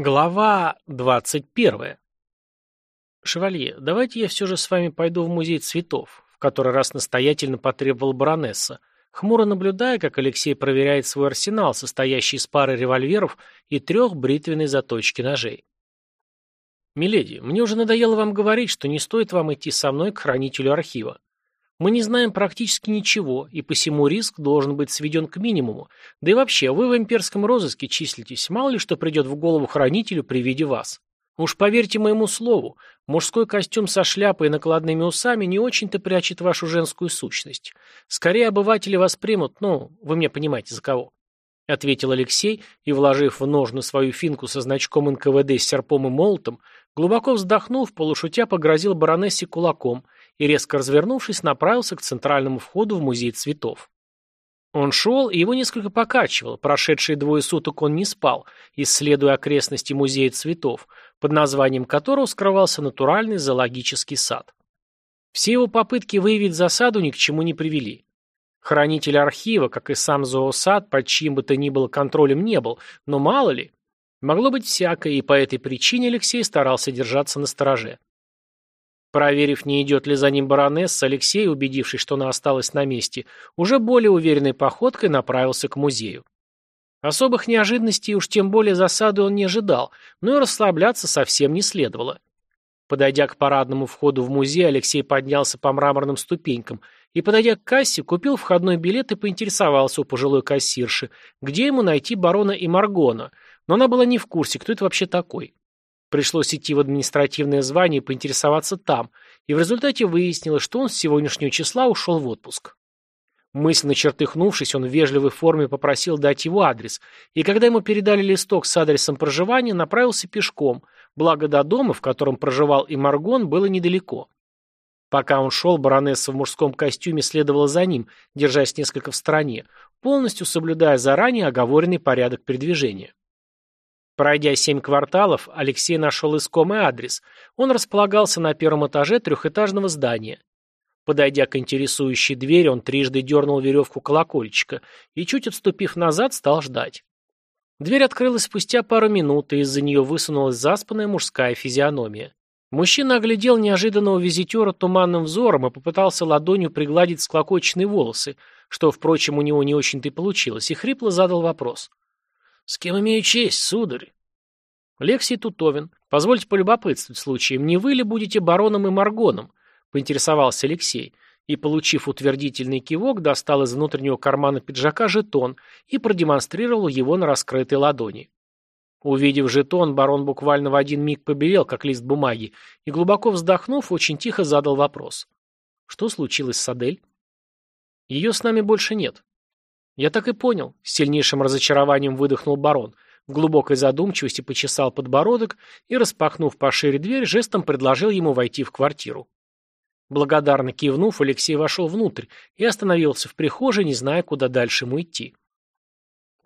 Глава двадцать первая. «Шевалье, давайте я все же с вами пойду в музей цветов», в который раз настоятельно потребовала баронесса, хмуро наблюдая, как Алексей проверяет свой арсенал, состоящий из пары револьверов и трех бритвенной заточки ножей. «Миледи, мне уже надоело вам говорить, что не стоит вам идти со мной к хранителю архива. Мы не знаем практически ничего, и посему риск должен быть сведен к минимуму. Да и вообще, вы в имперском розыске числитесь, мало ли что придет в голову хранителю при виде вас. Уж поверьте моему слову, мужской костюм со шляпой и накладными усами не очень-то прячет вашу женскую сущность. Скорее обыватели воспримут, ну, вы меня понимаете, за кого. — ответил Алексей и, вложив в ножны свою финку со значком НКВД с серпом и молотом, глубоко вздохнув, полушутя погрозил баронессе кулаком — и, резко развернувшись, направился к центральному входу в музей цветов. Он шел, и его несколько покачивало. Прошедшие двое суток он не спал, исследуя окрестности музея цветов, под названием которого скрывался натуральный зоологический сад. Все его попытки выявить засаду ни к чему не привели. Хранитель архива, как и сам зоосад, под чьим бы то ни было контролем не был, но мало ли. Могло быть всякое, и по этой причине Алексей старался держаться на стороже. Проверив, не идет ли за ним баронесса, Алексей, убедившись, что она осталась на месте, уже более уверенной походкой направился к музею. Особых неожиданностей, уж тем более засады он не ожидал, но и расслабляться совсем не следовало. Подойдя к парадному входу в музей, Алексей поднялся по мраморным ступенькам и, подойдя к кассе, купил входной билет и поинтересовался у пожилой кассирши, где ему найти барона и Маргона, но она была не в курсе, кто это вообще такой. Пришлось идти в административное звание и поинтересоваться там, и в результате выяснилось, что он с сегодняшнего числа ушел в отпуск. Мысленно чертыхнувшись, он в вежливой форме попросил дать его адрес, и когда ему передали листок с адресом проживания, направился пешком, благо до дома, в котором проживал и Маргон, было недалеко. Пока он шел, баронесса в мужском костюме следовала за ним, держась несколько в стороне, полностью соблюдая заранее оговоренный порядок передвижения. Пройдя семь кварталов, Алексей нашел искомый адрес. Он располагался на первом этаже трехэтажного здания. Подойдя к интересующей двери, он трижды дернул веревку колокольчика и, чуть отступив назад, стал ждать. Дверь открылась спустя пару минут, и из-за нее высунулась заспанная мужская физиономия. Мужчина оглядел неожиданного визитера туманным взором и попытался ладонью пригладить склокоченные волосы, что, впрочем, у него не очень-то и получилось, и хрипло задал вопрос. «С кем имею честь, сударь?» «Лексий Тутовин. Позвольте полюбопытствовать случаем, не вы ли будете бароном и маргоном?» — поинтересовался Алексей. И, получив утвердительный кивок, достал из внутреннего кармана пиджака жетон и продемонстрировал его на раскрытой ладони. Увидев жетон, барон буквально в один миг побелел, как лист бумаги, и, глубоко вздохнув, очень тихо задал вопрос. «Что случилось с Адель?» «Ее с нами больше нет. «Я так и понял», — с сильнейшим разочарованием выдохнул барон, в глубокой задумчивости почесал подбородок и, распахнув пошире дверь, жестом предложил ему войти в квартиру. Благодарно кивнув, Алексей вошел внутрь и остановился в прихожей, не зная, куда дальше ему идти.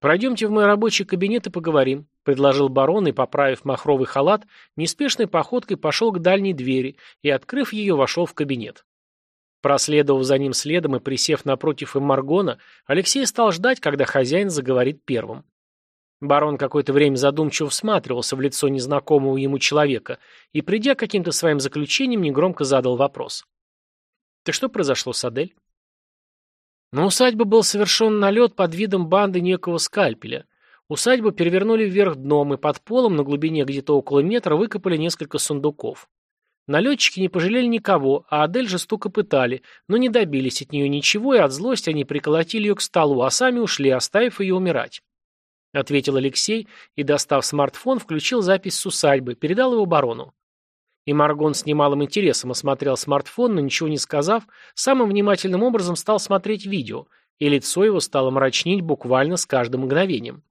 «Пройдемте в мой рабочий кабинет и поговорим», — предложил барон и, поправив махровый халат, неспешной походкой пошел к дальней двери и, открыв ее, вошел в кабинет. Проследовав за ним следом и присев напротив им Маргона, Алексей стал ждать, когда хозяин заговорит первым. Барон какое-то время задумчиво всматривался в лицо незнакомого ему человека и, придя к каким-то своим заключениям, негромко задал вопрос. «Так что произошло с Адель?» На усадьбу был совершен налет под видом банды некого скальпеля. Усадьбу перевернули вверх дном, и под полом на глубине где-то около метра выкопали несколько сундуков. Налетчики не пожалели никого, а Адель жестоко пытали, но не добились от нее ничего, и от злости они приколотили ее к столу, а сами ушли, оставив ее умирать. Ответил Алексей и, достав смартфон, включил запись с усадьбы, передал его барону. И Маргон с немалым интересом осмотрел смартфон, но ничего не сказав, самым внимательным образом стал смотреть видео, и лицо его стало мрачнеть буквально с каждым мгновением.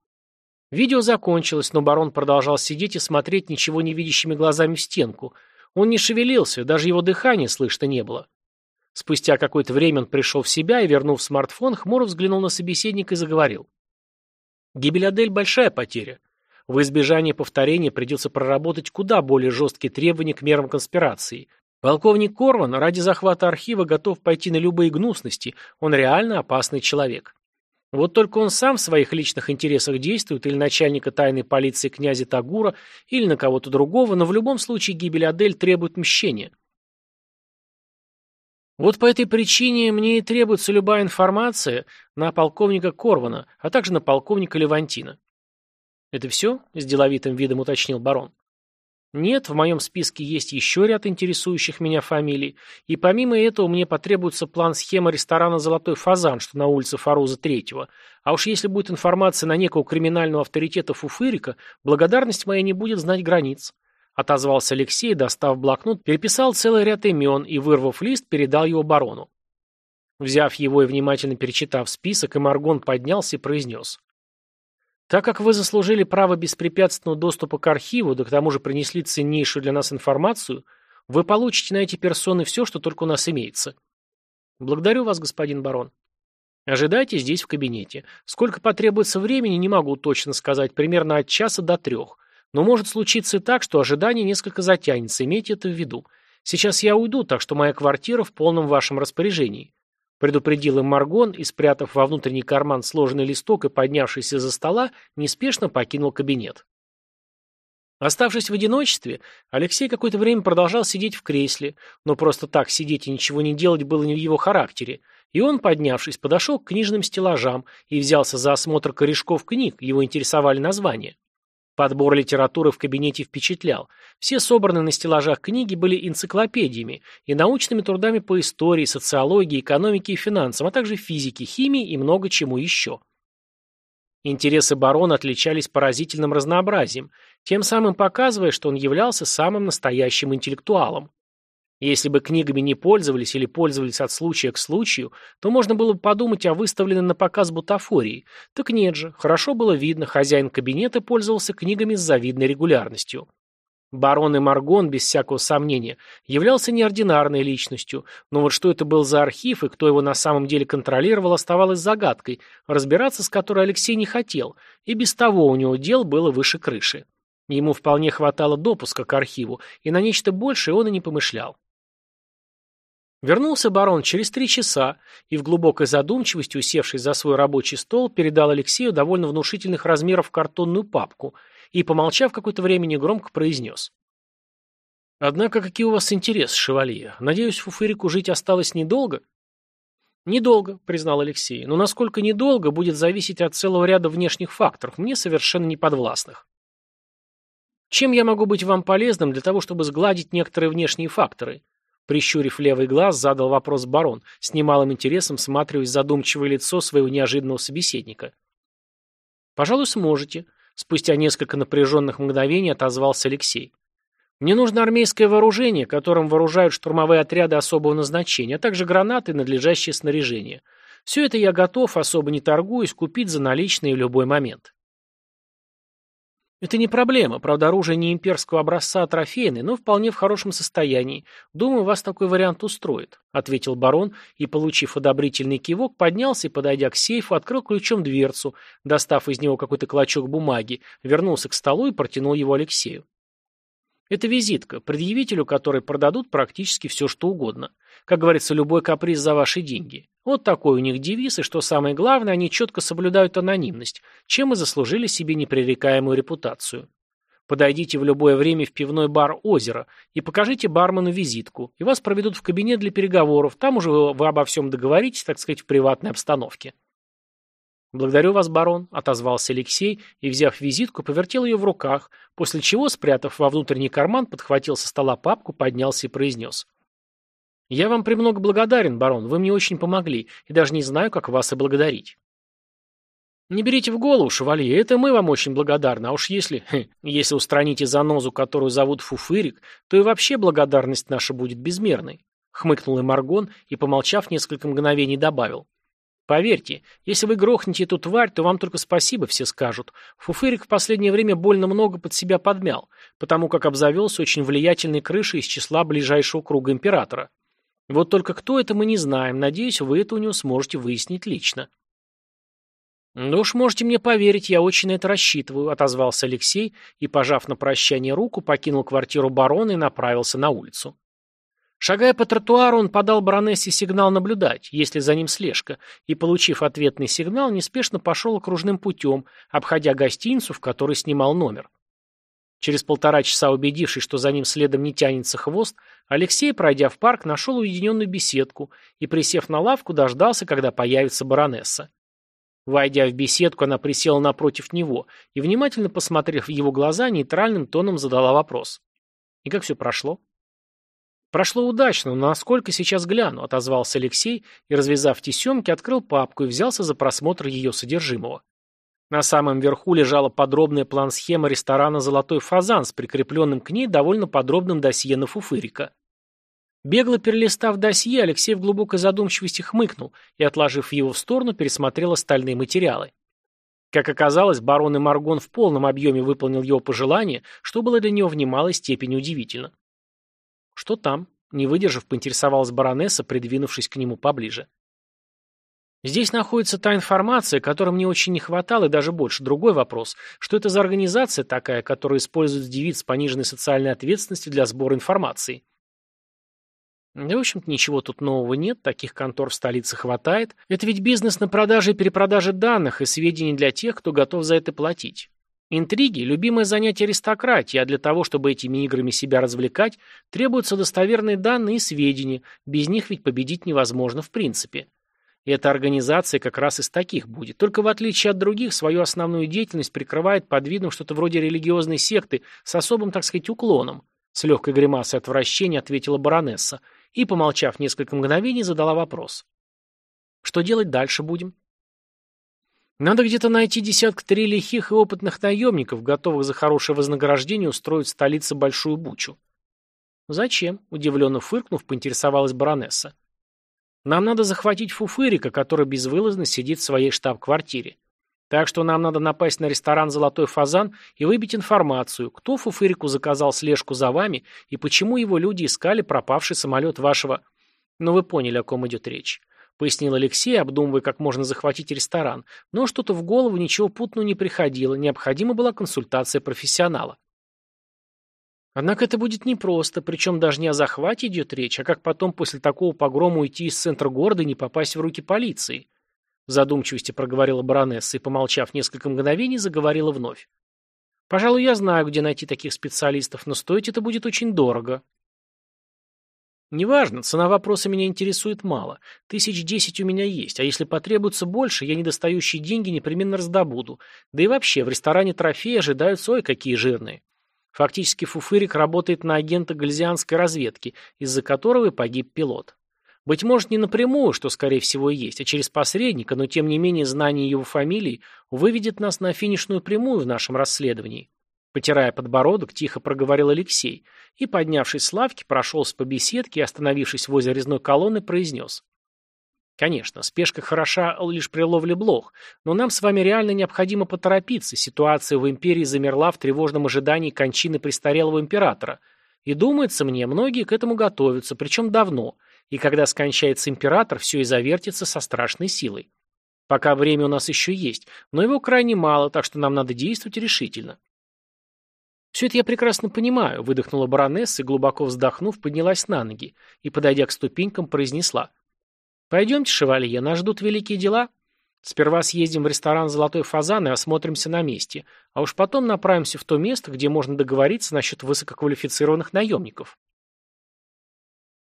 Видео закончилось, но барон продолжал сидеть и смотреть ничего не видящими глазами в стенку – он не шевелился, даже его дыхания слышно не было. Спустя какое-то время он пришел в себя и, вернув смартфон, хмуро взглянул на собеседника и заговорил. Гибель Адель – большая потеря. В избежание повторения придется проработать куда более жесткие требования к мерам конспирации. Полковник Корван ради захвата архива готов пойти на любые гнусности, он реально опасный человек. Вот только он сам в своих личных интересах действует или начальника тайной полиции князя Тагура, или на кого-то другого, но в любом случае гибель Адель требует мщения. Вот по этой причине мне и требуется любая информация на полковника Корвана, а также на полковника Левантина. «Это все?» – с деловитым видом уточнил барон. Нет, в моем списке есть еще ряд интересующих меня фамилий, и помимо этого мне потребуется план-схема ресторана «Золотой фазан», что на улице Фаруза Третьего. А уж если будет информация на некого криминального авторитета Фуфырика, благодарность моя не будет знать границ. Отозвался Алексей, достав блокнот, переписал целый ряд имен и, вырвав лист, передал его барону. Взяв его и внимательно перечитав список, Эмаргон поднялся и произнес. Так как вы заслужили право беспрепятственного доступа к архиву, да к тому же принесли ценнейшую для нас информацию, вы получите на эти персоны все, что только у нас имеется. Благодарю вас, господин барон. Ожидайте здесь в кабинете. Сколько потребуется времени, не могу точно сказать, примерно от часа до трех. Но может случиться и так, что ожидание несколько затянется, имейте это в виду. Сейчас я уйду, так что моя квартира в полном вашем распоряжении. Предупредил им Маргон и, спрятав во внутренний карман сложенный листок и поднявшись из-за стола, неспешно покинул кабинет. Оставшись в одиночестве, Алексей какое-то время продолжал сидеть в кресле, но просто так сидеть и ничего не делать было не в его характере, и он, поднявшись, подошел к книжным стеллажам и взялся за осмотр корешков книг, его интересовали названия. Подбор литературы в кабинете впечатлял. Все собранные на стеллажах книги были энциклопедиями и научными трудами по истории, социологии, экономике и финансам, а также физике, химии и много чему еще. Интересы барона отличались поразительным разнообразием, тем самым показывая, что он являлся самым настоящим интеллектуалом. Если бы книгами не пользовались или пользовались от случая к случаю, то можно было бы подумать о выставленной на показ бутафории. Так нет же, хорошо было видно, хозяин кабинета пользовался книгами с завидной регулярностью. Барон и Маргон, без всякого сомнения, являлся неординарной личностью, но вот что это был за архив и кто его на самом деле контролировал, оставалось загадкой, разбираться с которой Алексей не хотел, и без того у него дел было выше крыши. Ему вполне хватало допуска к архиву, и на нечто большее он и не помышлял. Вернулся барон через три часа и в глубокой задумчивости, усевшись за свой рабочий стол, передал Алексею довольно внушительных размеров картонную папку и, помолчав какое-то время, негромко произнес. «Однако какие у вас интересы, шевалье? Надеюсь, Фуфырику жить осталось недолго?» «Недолго», — признал Алексей, — «но насколько недолго будет зависеть от целого ряда внешних факторов, мне совершенно неподвластных». «Чем я могу быть вам полезным для того, чтобы сгладить некоторые внешние факторы?» Прищурив левый глаз, задал вопрос барон, с немалым интересом всматриваясь задумчивое лицо своего неожиданного собеседника. «Пожалуй, сможете», — спустя несколько напряженных мгновений отозвался Алексей. «Мне нужно армейское вооружение, которым вооружают штурмовые отряды особого назначения, а также гранаты и надлежащее снаряжение. Все это я готов, особо не торгуюсь, купить за наличные в любой момент». Это не проблема. Правда, оружие не имперского образца, а трофейное, но вполне в хорошем состоянии. Думаю, вас такой вариант устроит, ответил барон и, получив одобрительный кивок, поднялся и, подойдя к сейфу, открыл ключом дверцу, достав из него какой-то клочок бумаги, вернулся к столу и протянул его Алексею. Это визитка, предъявителю которой продадут практически все, что угодно. Как говорится, любой каприз за ваши деньги. Вот такой у них девиз, и что самое главное, они четко соблюдают анонимность, чем и заслужили себе непререкаемую репутацию. Подойдите в любое время в пивной бар «Озеро» и покажите бармену визитку, и вас проведут в кабинет для переговоров, там уже вы, обо всем договоритесь, так сказать, в приватной обстановке. «Благодарю вас, барон», — отозвался Алексей и, взяв визитку, повертел ее в руках, после чего, спрятав во внутренний карман, подхватил со стола папку, поднялся и произнес. «Я вам премного благодарен, барон, вы мне очень помогли, и даже не знаю, как вас и благодарить». «Не берите в голову, шевалье, это мы вам очень благодарны, а уж если... Хе, если устраните занозу, которую зовут Фуфырик, то и вообще благодарность наша будет безмерной», — хмыкнул и Маргон и, помолчав несколько мгновений, добавил. Поверьте, если вы грохнете эту тварь, то вам только спасибо все скажут. Фуфырик в последнее время больно много под себя подмял, потому как обзавелся очень влиятельной крышей из числа ближайшего круга императора. Вот только кто это мы не знаем, надеюсь, вы это у него сможете выяснить лично. «Ну уж можете мне поверить, я очень на это рассчитываю», — отозвался Алексей и, пожав на прощание руку, покинул квартиру барона и направился на улицу. Шагая по тротуару, он подал баронессе сигнал наблюдать, если за ним слежка, и, получив ответный сигнал, неспешно пошел окружным путем, обходя гостиницу, в которой снимал номер. Через полтора часа убедившись, что за ним следом не тянется хвост, Алексей, пройдя в парк, нашел уединенную беседку и, присев на лавку, дождался, когда появится баронесса. Войдя в беседку, она присела напротив него и, внимательно посмотрев в его глаза, нейтральным тоном задала вопрос. «И как все прошло?» «Прошло удачно, но насколько сейчас гляну», — отозвался Алексей и, развязав тесемки, открыл папку и взялся за просмотр ее содержимого. На самом верху лежала подробная план-схема ресторана «Золотой фазан» с прикрепленным к ней довольно подробным досье на Фуфырика. Бегло перелистав досье, Алексей в глубокой задумчивости хмыкнул и, отложив его в сторону, пересмотрел остальные материалы. Как оказалось, барон и Маргон в полном объеме выполнил его пожелание, что было для него в немалой степени удивительно. «Что там?» — не выдержав, поинтересовалась баронесса, придвинувшись к нему поближе. Здесь находится та информация, которой мне очень не хватало, и даже больше. Другой вопрос, что это за организация такая, которая использует девиц пониженной социальной ответственностью для сбора информации? Да, в общем-то, ничего тут нового нет, таких контор в столице хватает. Это ведь бизнес на продаже и перепродаже данных и сведений для тех, кто готов за это платить. Интриги – любимое занятие аристократии, а для того, чтобы этими играми себя развлекать, требуются достоверные данные и сведения, без них ведь победить невозможно в принципе. И эта организация как раз из таких будет. Только в отличие от других, свою основную деятельность прикрывает под видом что-то вроде религиозной секты с особым, так сказать, уклоном. С легкой гримасой отвращения ответила баронесса и, помолчав несколько мгновений, задала вопрос. Что делать дальше будем? Надо где-то найти десяток три лихих и опытных наемников, готовых за хорошее вознаграждение устроить в столице большую бучу. Зачем? Удивленно фыркнув, поинтересовалась баронесса. Нам надо захватить Фуфырика, который безвылазно сидит в своей штаб-квартире. Так что нам надо напасть на ресторан «Золотой фазан» и выбить информацию, кто Фуфырику заказал слежку за вами и почему его люди искали пропавший самолет вашего... Ну вы поняли, о ком идет речь. Пояснил Алексей, обдумывая, как можно захватить ресторан. Но что-то в голову ничего путного не приходило, необходима была консультация профессионала. Однако это будет непросто, причем даже не о захвате идет речь, а как потом после такого погрома уйти из центра города и не попасть в руки полиции. В задумчивости проговорила баронесса и, помолчав несколько мгновений, заговорила вновь. «Пожалуй, я знаю, где найти таких специалистов, но стоить это будет очень дорого». «Неважно, цена вопроса меня интересует мало. Тысяч десять у меня есть, а если потребуется больше, я недостающие деньги непременно раздобуду. Да и вообще, в ресторане трофеи ожидаются ой какие жирные. Фактически Фуфырик работает на агента гальзианской разведки, из-за которого и погиб пилот. Быть может, не напрямую, что, скорее всего, и есть, а через посредника, но, тем не менее, знание его фамилии выведет нас на финишную прямую в нашем расследовании. Потирая подбородок, тихо проговорил Алексей и, поднявшись с лавки, прошелся по беседке и, остановившись возле резной колонны, произнес. Конечно, спешка хороша лишь при ловле блох, но нам с вами реально необходимо поторопиться. Ситуация в империи замерла в тревожном ожидании кончины престарелого императора. И думается мне, многие к этому готовятся, причем давно. И когда скончается император, все и завертится со страшной силой. Пока время у нас еще есть, но его крайне мало, так что нам надо действовать решительно. «Все это я прекрасно понимаю», — выдохнула баронесса и, глубоко вздохнув, поднялась на ноги и, подойдя к ступенькам, произнесла — «Пойдемте, шевалье, нас ждут великие дела. Сперва съездим в ресторан «Золотой фазан» и осмотримся на месте, а уж потом направимся в то место, где можно договориться насчет высококвалифицированных наемников».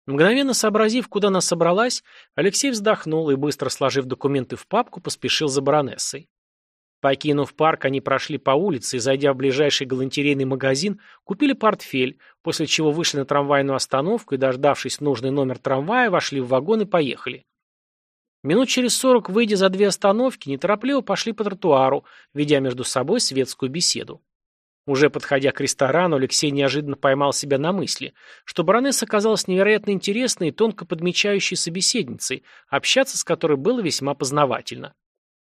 Мгновенно сообразив, куда она собралась, Алексей вздохнул и, быстро сложив документы в папку, поспешил за баронессой. Покинув парк, они прошли по улице и, зайдя в ближайший галантерейный магазин, купили портфель, после чего вышли на трамвайную остановку и, дождавшись нужный номер трамвая, вошли в вагон и поехали. Минут через сорок, выйдя за две остановки, неторопливо пошли по тротуару, ведя между собой светскую беседу. Уже подходя к ресторану, Алексей неожиданно поймал себя на мысли, что баронесса оказалась невероятно интересной и тонко подмечающей собеседницей, общаться с которой было весьма познавательно.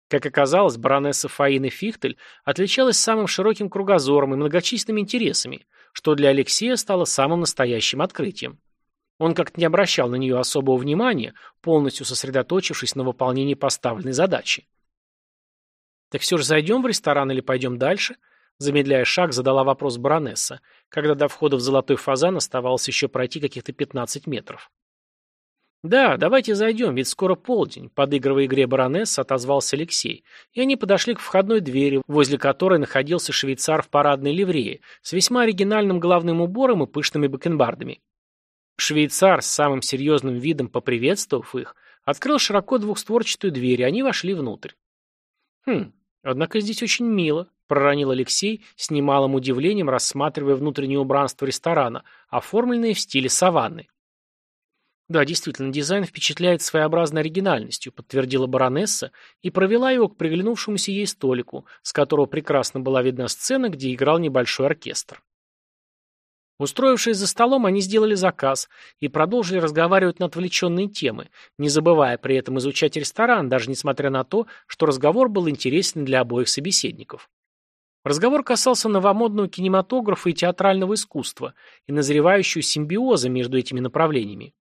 Как оказалось, баронесса Фаина Фихтель отличалась самым широким кругозором и многочисленными интересами, что для Алексея стало самым настоящим открытием. Он как-то не обращал на нее особого внимания, полностью сосредоточившись на выполнении поставленной задачи. «Так все же зайдем в ресторан или пойдем дальше?» Замедляя шаг, задала вопрос баронесса, когда до входа в золотой фазан оставалось еще пройти каких-то 15 метров. «Да, давайте зайдем, ведь скоро полдень», — подыгрывая игре баронесса, отозвался Алексей, и они подошли к входной двери, возле которой находился швейцар в парадной ливрее, с весьма оригинальным головным убором и пышными бакенбардами. Швейцар, с самым серьезным видом поприветствовав их, открыл широко двухстворчатую дверь, и они вошли внутрь. «Хм, однако здесь очень мило», — проронил Алексей, с немалым удивлением рассматривая внутреннее убранство ресторана, оформленное в стиле саванны. Да, действительно, дизайн впечатляет своеобразной оригинальностью, подтвердила баронесса и провела его к приглянувшемуся ей столику, с которого прекрасно была видна сцена, где играл небольшой оркестр. Устроившись за столом, они сделали заказ и продолжили разговаривать на отвлеченные темы, не забывая при этом изучать ресторан, даже несмотря на то, что разговор был интересен для обоих собеседников. Разговор касался новомодного кинематографа и театрального искусства и назревающего симбиоза между этими направлениями.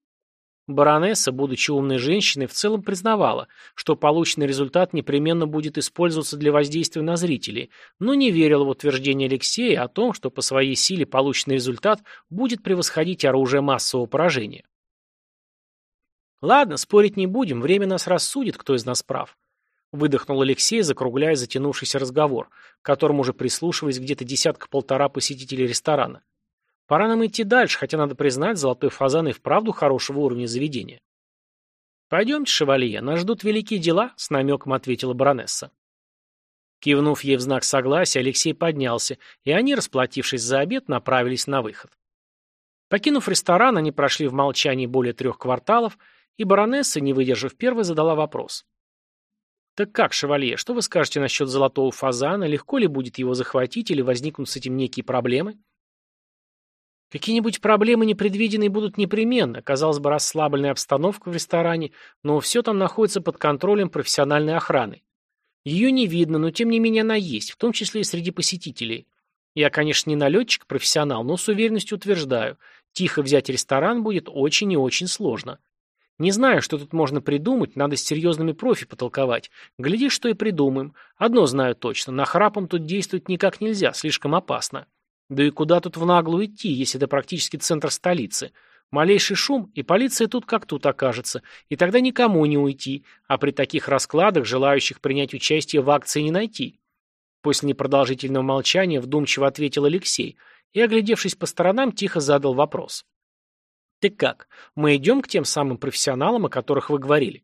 Баронесса, будучи умной женщиной, в целом признавала, что полученный результат непременно будет использоваться для воздействия на зрителей, но не верила в утверждение Алексея о том, что по своей силе полученный результат будет превосходить оружие массового поражения. «Ладно, спорить не будем, время нас рассудит, кто из нас прав», выдохнул Алексей, закругляя затянувшийся разговор, к которому уже прислушивались где-то десятка-полтора посетителей ресторана. Пора нам идти дальше, хотя, надо признать, золотой фазан и вправду хорошего уровня заведения. «Пойдемте, шевалье, нас ждут великие дела», — с намеком ответила баронесса. Кивнув ей в знак согласия, Алексей поднялся, и они, расплатившись за обед, направились на выход. Покинув ресторан, они прошли в молчании более трех кварталов, и баронесса, не выдержав первой, задала вопрос. «Так как, шевалье, что вы скажете насчет золотого фазана? Легко ли будет его захватить или возникнут с этим некие проблемы?» Какие-нибудь проблемы непредвиденные будут непременно. Казалось бы, расслабленная обстановка в ресторане, но все там находится под контролем профессиональной охраны. Ее не видно, но тем не менее она есть, в том числе и среди посетителей. Я, конечно, не налетчик-профессионал, но с уверенностью утверждаю, тихо взять ресторан будет очень и очень сложно. Не знаю, что тут можно придумать, надо с серьезными профи потолковать. Гляди, что и придумаем. Одно знаю точно, на храпом тут действовать никак нельзя, слишком опасно. Да и куда тут в наглую идти, если это практически центр столицы? Малейший шум, и полиция тут как тут окажется, и тогда никому не уйти, а при таких раскладах желающих принять участие в акции не найти. После непродолжительного молчания вдумчиво ответил Алексей и, оглядевшись по сторонам, тихо задал вопрос. «Ты как? Мы идем к тем самым профессионалам, о которых вы говорили?»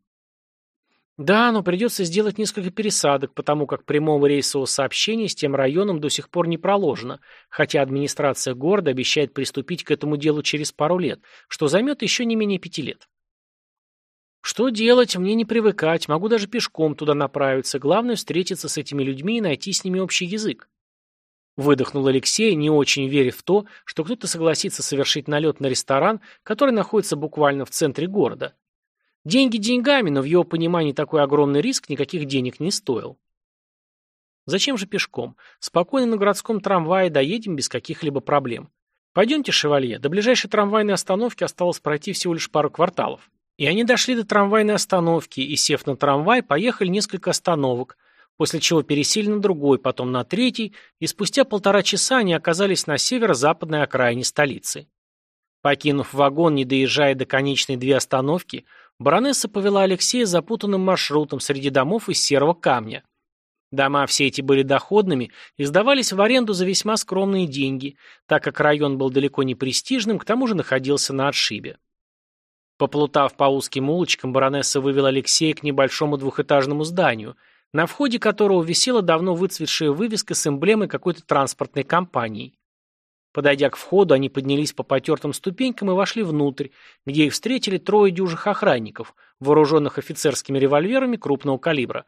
Да, но придется сделать несколько пересадок, потому как прямого рейсового сообщения с тем районом до сих пор не проложено, хотя администрация города обещает приступить к этому делу через пару лет, что займет еще не менее пяти лет. Что делать, мне не привыкать, могу даже пешком туда направиться, главное встретиться с этими людьми и найти с ними общий язык. Выдохнул Алексей, не очень веря в то, что кто-то согласится совершить налет на ресторан, который находится буквально в центре города. Деньги деньгами, но в его понимании такой огромный риск никаких денег не стоил. Зачем же пешком? Спокойно на городском трамвае доедем без каких-либо проблем. Пойдемте, шевалье, до ближайшей трамвайной остановки осталось пройти всего лишь пару кварталов. И они дошли до трамвайной остановки и, сев на трамвай, поехали несколько остановок, после чего пересели на другой, потом на третий, и спустя полтора часа они оказались на северо-западной окраине столицы. Покинув вагон, не доезжая до конечной две остановки, Баронесса повела Алексея запутанным маршрутом среди домов из серого камня. Дома все эти были доходными и сдавались в аренду за весьма скромные деньги, так как район был далеко не престижным, к тому же находился на отшибе. Поплутав по узким улочкам, баронесса вывела Алексея к небольшому двухэтажному зданию, на входе которого висела давно выцветшая вывеска с эмблемой какой-то транспортной компании. Подойдя к входу, они поднялись по потертым ступенькам и вошли внутрь, где их встретили трое дюжих охранников, вооруженных офицерскими револьверами крупного калибра.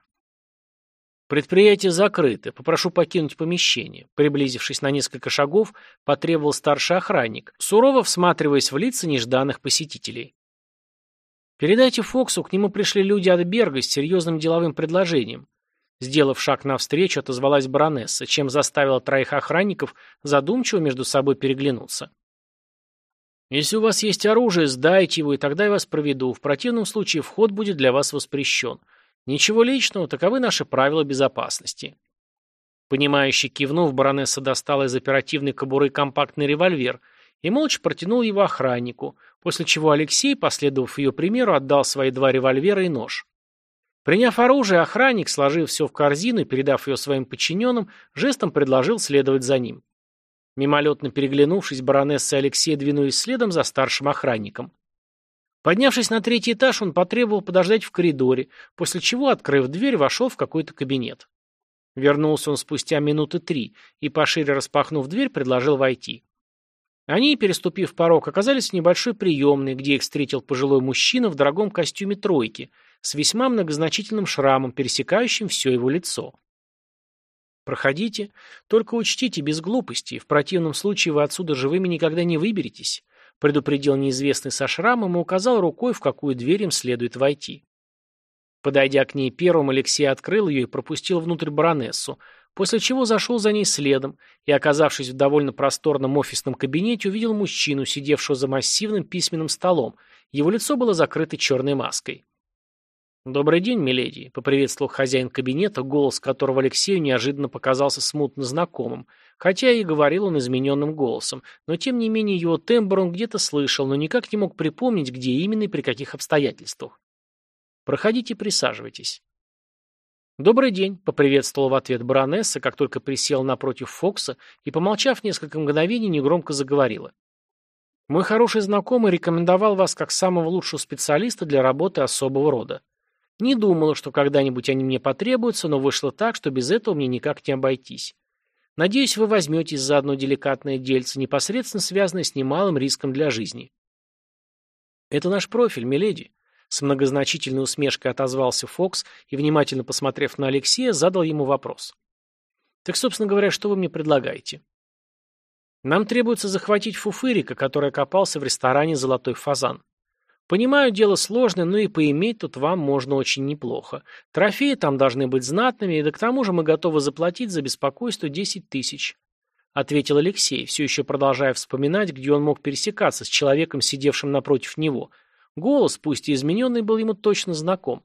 «Предприятие закрыто. Попрошу покинуть помещение». Приблизившись на несколько шагов, потребовал старший охранник, сурово всматриваясь в лица нежданных посетителей. «Передайте Фоксу, к нему пришли люди от Берга с серьезным деловым предложением. Сделав шаг навстречу, отозвалась баронесса, чем заставила троих охранников задумчиво между собой переглянуться. «Если у вас есть оружие, сдайте его, и тогда я вас проведу. В противном случае вход будет для вас воспрещен. Ничего личного, таковы наши правила безопасности». Понимающе кивнув, баронесса достала из оперативной кобуры компактный револьвер и молча протянул его охраннику, после чего Алексей, последовав ее примеру, отдал свои два револьвера и нож. Приняв оружие, охранник, сложив все в корзину и передав ее своим подчиненным, жестом предложил следовать за ним. Мимолетно переглянувшись, баронесса и Алексей двинулись следом за старшим охранником. Поднявшись на третий этаж, он потребовал подождать в коридоре, после чего, открыв дверь, вошел в какой-то кабинет. Вернулся он спустя минуты три и, пошире распахнув дверь, предложил войти. Они, переступив порог, оказались в небольшой приемной, где их встретил пожилой мужчина в дорогом костюме тройки, с весьма многозначительным шрамом, пересекающим все его лицо. «Проходите, только учтите без глупостей, в противном случае вы отсюда живыми никогда не выберетесь», предупредил неизвестный со шрамом и указал рукой, в какую дверь им следует войти. Подойдя к ней первым, Алексей открыл ее и пропустил внутрь баронессу, после чего зашел за ней следом и, оказавшись в довольно просторном офисном кабинете, увидел мужчину, сидевшего за массивным письменным столом. Его лицо было закрыто черной маской. «Добрый день, миледи», — поприветствовал хозяин кабинета, голос которого Алексею неожиданно показался смутно знакомым, хотя и говорил он измененным голосом, но тем не менее его тембр он где-то слышал, но никак не мог припомнить, где именно и при каких обстоятельствах. «Проходите, присаживайтесь». «Добрый день», — поприветствовал в ответ баронесса, как только присел напротив Фокса и, помолчав несколько мгновений, негромко заговорила. «Мой хороший знакомый рекомендовал вас как самого лучшего специалиста для работы особого рода. Не думала, что когда-нибудь они мне потребуются, но вышло так, что без этого мне никак не обойтись. Надеюсь, вы возьметесь за одно деликатное дельце, непосредственно связанное с немалым риском для жизни. Это наш профиль, миледи. С многозначительной усмешкой отозвался Фокс и, внимательно посмотрев на Алексея, задал ему вопрос. Так, собственно говоря, что вы мне предлагаете? Нам требуется захватить Фуфырика, который окопался в ресторане «Золотой фазан». Понимаю, дело сложное, но и поиметь тут вам можно очень неплохо. Трофеи там должны быть знатными, и да к тому же мы готовы заплатить за беспокойство 10 тысяч. Ответил Алексей, все еще продолжая вспоминать, где он мог пересекаться с человеком, сидевшим напротив него. Голос, пусть и измененный, был ему точно знаком.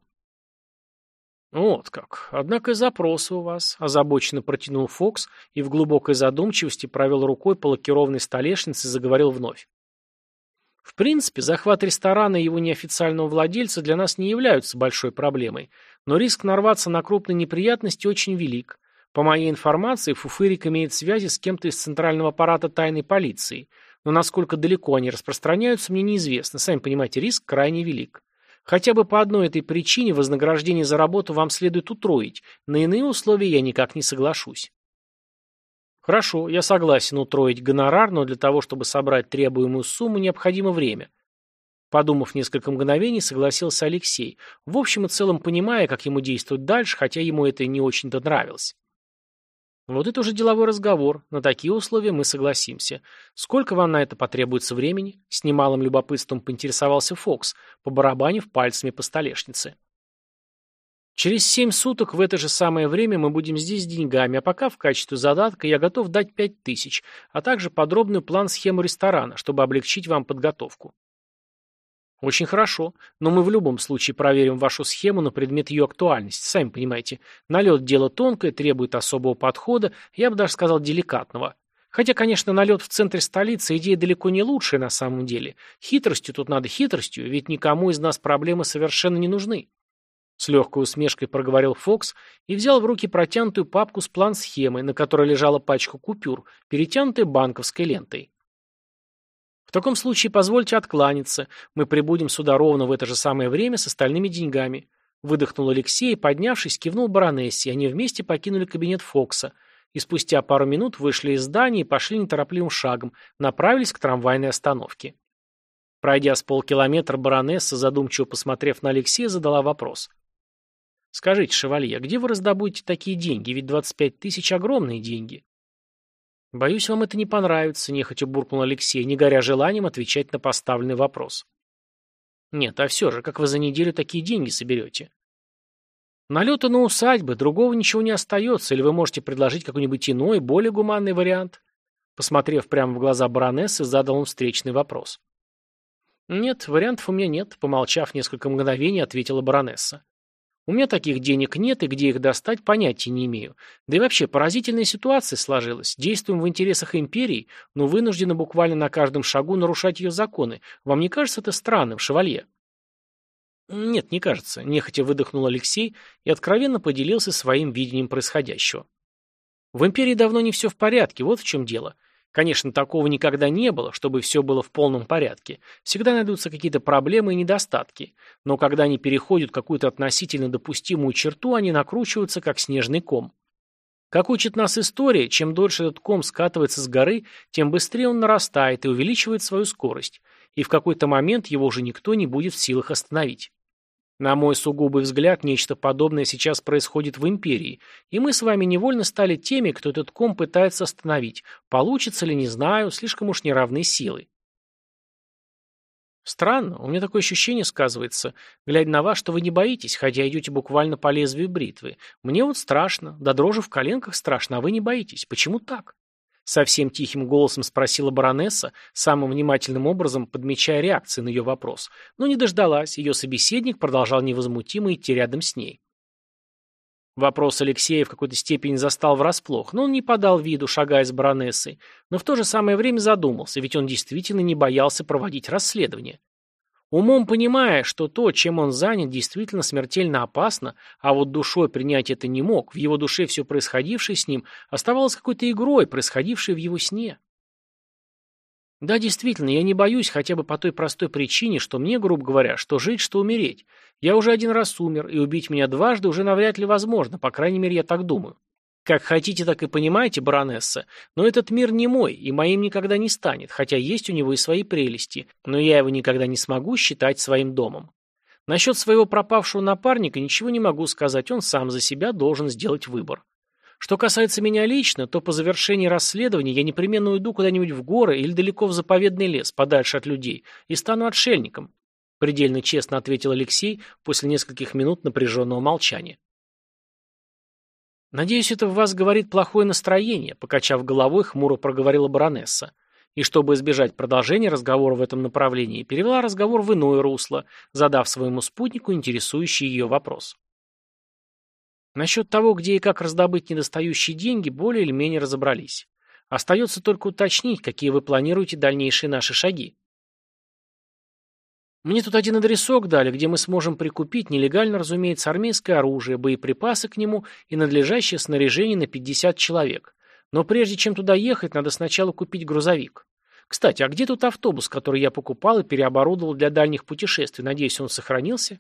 «Вот как. Однако и запросы у вас», – озабоченно протянул Фокс и в глубокой задумчивости провел рукой по лакированной столешнице и заговорил вновь. В принципе, захват ресторана и его неофициального владельца для нас не являются большой проблемой, но риск нарваться на крупные неприятности очень велик. По моей информации, Фуфырик имеет связи с кем-то из центрального аппарата тайной полиции, но насколько далеко они распространяются, мне неизвестно. Сами понимаете, риск крайне велик. Хотя бы по одной этой причине вознаграждение за работу вам следует утроить, на иные условия я никак не соглашусь. Хорошо, я согласен утроить гонорар, но для того, чтобы собрать требуемую сумму, необходимо время. Подумав несколько мгновений, согласился Алексей, в общем и целом понимая, как ему действовать дальше, хотя ему это не очень-то нравилось. Вот это уже деловой разговор. На такие условия мы согласимся. Сколько вам на это потребуется времени? С немалым любопытством поинтересовался Фокс, побарабанив пальцами по столешнице. Через семь суток в это же самое время мы будем здесь с деньгами, а пока в качестве задатка я готов дать пять тысяч, а также подробный план-схему ресторана, чтобы облегчить вам подготовку. Очень хорошо, но мы в любом случае проверим вашу схему на предмет ее актуальности. Сами понимаете, налет – дело тонкое, требует особого подхода, я бы даже сказал деликатного. Хотя, конечно, налет в центре столицы – идея далеко не лучшая на самом деле. Хитростью тут надо хитростью, ведь никому из нас проблемы совершенно не нужны. С легкой усмешкой проговорил Фокс и взял в руки протянутую папку с план-схемой, на которой лежала пачка купюр, перетянутая банковской лентой. В таком случае позвольте откланяться. Мы прибудем сюда ровно в это же самое время с остальными деньгами. Выдохнул Алексей и, поднявшись, кивнул баронессе, они вместе покинули кабинет Фокса и спустя пару минут вышли из здания и пошли неторопливым шагом, направились к трамвайной остановке. Пройдя с полкилометра, баронесса, задумчиво посмотрев на Алексея, задала вопрос. Скажите, шевалье, где вы раздобудете такие деньги? Ведь 25 тысяч – огромные деньги. Боюсь, вам это не понравится, нехотя буркнул Алексей, не горя желанием отвечать на поставленный вопрос. Нет, а все же, как вы за неделю такие деньги соберете? Налеты на усадьбы, другого ничего не остается, или вы можете предложить какой-нибудь иной, более гуманный вариант? Посмотрев прямо в глаза баронессы, задал он встречный вопрос. «Нет, вариантов у меня нет», — помолчав несколько мгновений, ответила баронесса. У меня таких денег нет, и где их достать, понятия не имею. Да и вообще, поразительная ситуация сложилась. Действуем в интересах империи, но вынуждены буквально на каждом шагу нарушать ее законы. Вам не кажется это странным, шевалье?» «Нет, не кажется», – нехотя выдохнул Алексей и откровенно поделился своим видением происходящего. «В империи давно не все в порядке, вот в чем дело. Конечно, такого никогда не было, чтобы все было в полном порядке. Всегда найдутся какие-то проблемы и недостатки. Но когда они переходят какую-то относительно допустимую черту, они накручиваются, как снежный ком. Как учит нас история, чем дольше этот ком скатывается с горы, тем быстрее он нарастает и увеличивает свою скорость. И в какой-то момент его уже никто не будет в силах остановить. На мой сугубый взгляд, нечто подобное сейчас происходит в империи, и мы с вами невольно стали теми, кто этот ком пытается остановить. Получится ли, не знаю, слишком уж неравные силы. Странно, у меня такое ощущение сказывается, глядя на вас, что вы не боитесь, хотя идете буквально по лезвию бритвы. Мне вот страшно, да дрожи в коленках страшно, а вы не боитесь. Почему так? Совсем тихим голосом спросила баронесса, самым внимательным образом подмечая реакции на ее вопрос. Но не дождалась, ее собеседник продолжал невозмутимо идти рядом с ней. Вопрос Алексея в какой-то степени застал врасплох, но он не подал виду, шагая с баронессой, но в то же самое время задумался, ведь он действительно не боялся проводить расследование. Умом понимая, что то, чем он занят, действительно смертельно опасно, а вот душой принять это не мог, в его душе все происходившее с ним оставалось какой-то игрой, происходившей в его сне. Да, действительно, я не боюсь хотя бы по той простой причине, что мне, грубо говоря, что жить, что умереть. Я уже один раз умер, и убить меня дважды уже навряд ли возможно, по крайней мере, я так думаю. Как хотите, так и понимаете, баронесса, но этот мир не мой, и моим никогда не станет, хотя есть у него и свои прелести, но я его никогда не смогу считать своим домом. Насчет своего пропавшего напарника ничего не могу сказать, он сам за себя должен сделать выбор. Что касается меня лично, то по завершении расследования я непременно уйду куда-нибудь в горы или далеко в заповедный лес, подальше от людей, и стану отшельником, предельно честно ответил Алексей после нескольких минут напряженного молчания. «Надеюсь, это в вас говорит плохое настроение», — покачав головой, хмуро проговорила баронесса. И чтобы избежать продолжения разговора в этом направлении, перевела разговор в иное русло, задав своему спутнику интересующий ее вопрос. Насчет того, где и как раздобыть недостающие деньги, более или менее разобрались. Остается только уточнить, какие вы планируете дальнейшие наши шаги. Мне тут один адресок дали, где мы сможем прикупить, нелегально, разумеется, армейское оружие, боеприпасы к нему и надлежащее снаряжение на 50 человек. Но прежде чем туда ехать, надо сначала купить грузовик. Кстати, а где тут автобус, который я покупал и переоборудовал для дальних путешествий? Надеюсь, он сохранился?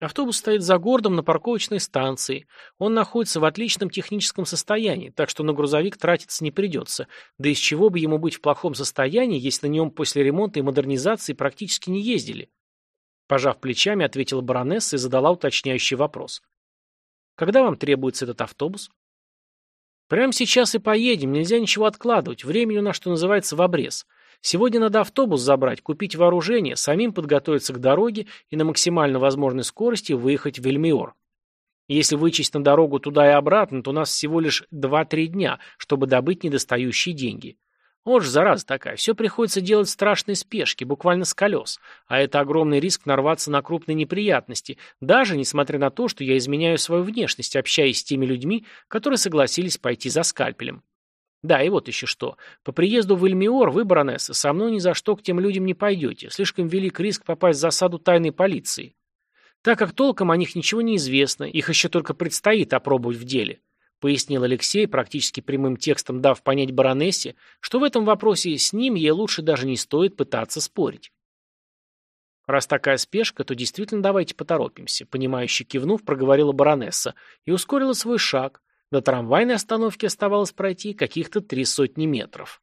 Автобус стоит за городом на парковочной станции. Он находится в отличном техническом состоянии, так что на грузовик тратиться не придется. Да из чего бы ему быть в плохом состоянии, если на нем после ремонта и модернизации практически не ездили? Пожав плечами, ответила баронесса и задала уточняющий вопрос. Когда вам требуется этот автобус? Прямо сейчас и поедем, нельзя ничего откладывать. Времени у нас, что называется, в обрез. Сегодня надо автобус забрать, купить вооружение, самим подготовиться к дороге и на максимально возможной скорости выехать в Эльмиор. Если вычесть на дорогу туда и обратно, то у нас всего лишь 2-3 дня, чтобы добыть недостающие деньги. Вот же зараза такая, все приходится делать в страшной спешке, буквально с колес, а это огромный риск нарваться на крупные неприятности, даже несмотря на то, что я изменяю свою внешность, общаясь с теми людьми, которые согласились пойти за скальпелем. Да, и вот еще что. По приезду в Эльмиор вы, баронесса, со мной ни за что к тем людям не пойдете. Слишком велик риск попасть в засаду тайной полиции. Так как толком о них ничего не известно, их еще только предстоит опробовать в деле. Пояснил Алексей, практически прямым текстом дав понять баронессе, что в этом вопросе с ним ей лучше даже не стоит пытаться спорить. Раз такая спешка, то действительно давайте поторопимся, понимающе кивнув, проговорила баронесса и ускорила свой шаг, до трамвайной остановки оставалось пройти каких-то три сотни метров.